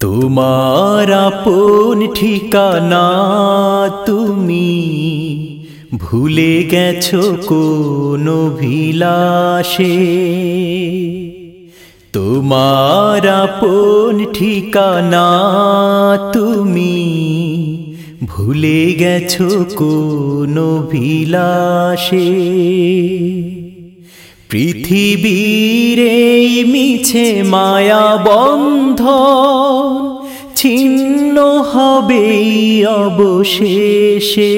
তোমার আপন ঠিকানা তুমি ভুলে গেছো কোন ভিলাসে তোমার আপন ঠিকানা তুমি ভুলে গেছো কোন ভিলাসে পৃথিবীর মিছে মায়া বন্ধ ছিন্ন হবে অবশেষে।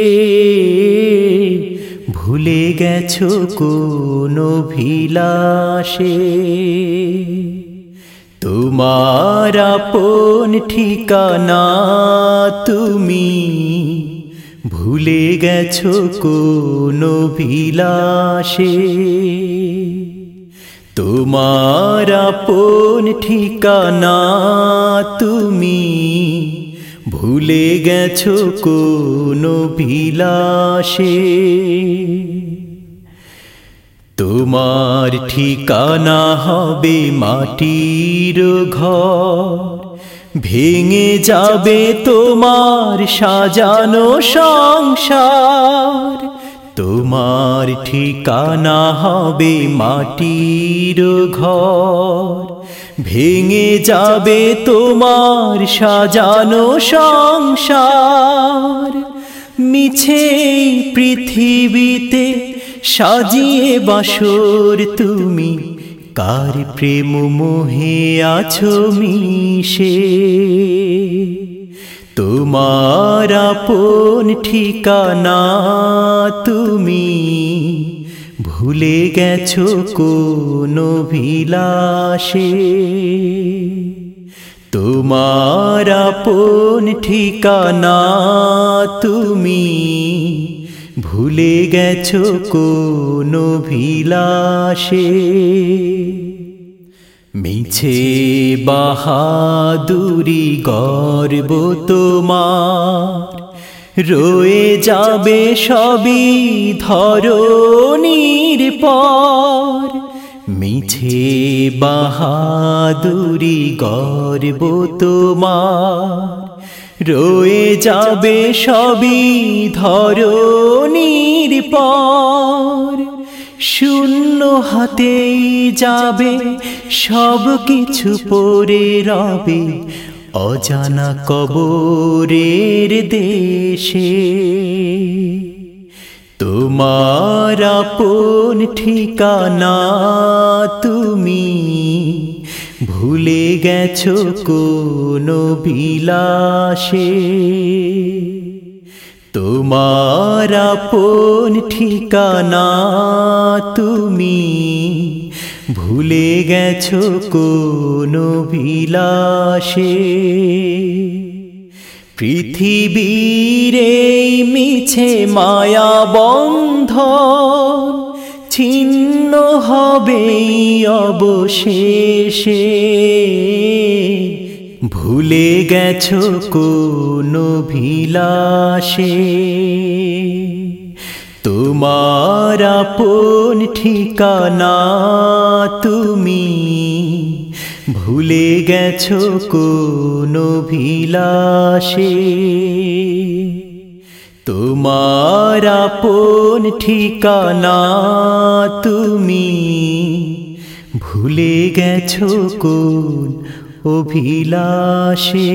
ভুলে গেছো কোন ভিলাসে তোমার আপন ঠিকানা তুমি ভুলে গেছো কোন ভিলাসে তোমার আপন ঠিকানা তুমি। ভুলে গেছো কোন ভিলাসে তোমার ঠিকানা হবে মাটির ঘর। ভেঙে যাবে তোমার সাজানো সংসার। তোমার ঠিকানা হবে মাটির ঘর। ভেঙে যাবে তোমার সাজানো সংসার। মিছে পৃথিবীতে সাজিয়ে বাসর তুমি কার প্রেম মোহে আছো মিশে? তোমার আপন ঠিকানা তুমি ভুলে গেছো কোন ভিলাসে তোমার আপন ঠিকানা তুমি ভুলে গেছো কোন ভিলাসে মিছে বাহাদুরি গর্ব তোমার। রয়ে যাবে সবই ধরনীর পর। মিছে বাহাদুরি গর্ব তোমার। রয়ে যাবে সবই ধরনীর পর। শূন্য হাতেই যাবে সব কিছু পরে রবে অজানা কবরের দেশে। তোমার আপন ঠিকানা তুমি ভুলে গেছো কোন বিলাসে? তোমার আপন ঠিকানা তুমি। ভুলে গেছো কোন বিলাসে? পৃথিবীর মিছে মায়া বন্ধ ছিন্ন হবে অবশেষে। ভুলে গেছ কোন ভিলাসে তোমার আপন ঠিকানা তুমি। ভুলে গেছো কোন ভিলাসে তোমার আপন ঠিকানা তুমি ভুলে গেছো কোন অভিলাষে?